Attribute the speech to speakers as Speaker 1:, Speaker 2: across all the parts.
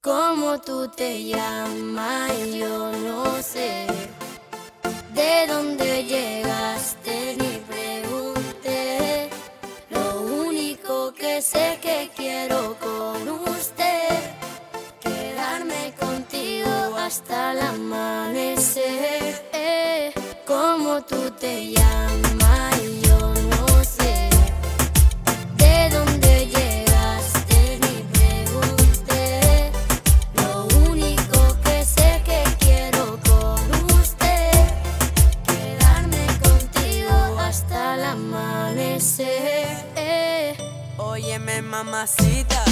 Speaker 1: ¿Cómo tú te llamas? Yo no sé. ¿De dónde llegaste? Ni pregunté. Lo único que sé que quiero con usted. Quedarme contigo hasta el amanecer. Eh, ¿Cómo tú te llamas?
Speaker 2: Mamacita,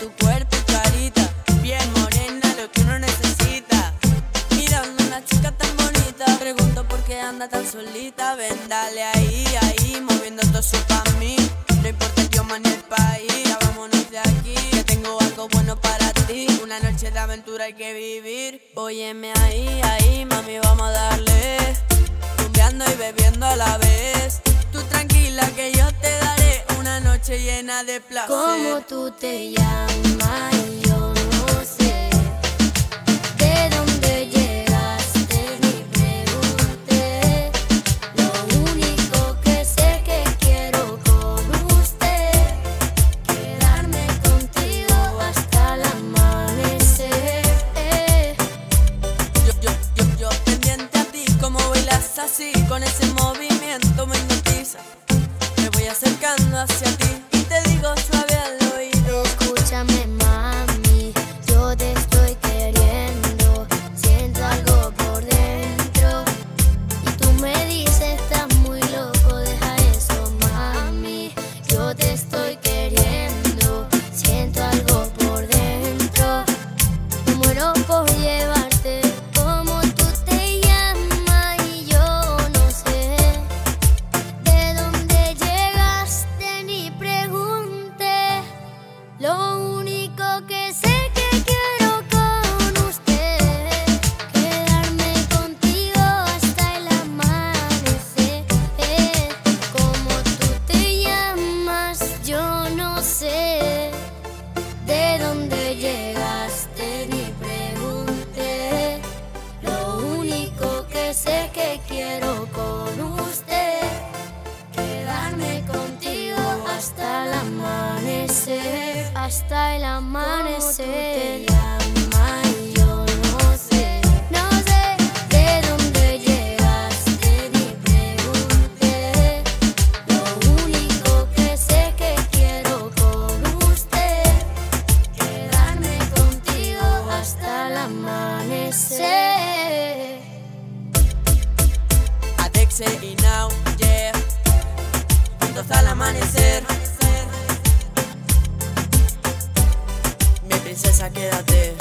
Speaker 2: tu cuerpo y carita, bien morena, lo que uno necesita. Mirando una chica tan bonita, pregunto por qué anda tan solita. Ven, dale ahí, ahí, moviendo todo eso pa' mí. No importa el idioma ni el país, ya vámonos de aquí. Que tengo algo bueno para ti, una noche de aventura hay que vivir. Óyeme ahí, ahí, mami, vamos a darle. Rumbeando y bebiendo a la vez. Noche llena de placer.
Speaker 1: ¿Cómo tú te llamas? Yo no sé. ¿De dónde llegaste? Ni pregunté. Lo único que sé que quiero con usted. Quedarme contigo hasta el amanecer. Eh.
Speaker 2: Yo, yo, yo, yo pendiente a ti, como bailas así, con ese movimiento me hipnotiza. Me voy acercando hacia ti y
Speaker 1: el amanecer.
Speaker 2: Adexe y now, yeah. Juntos al amanecer. princesa, quédate.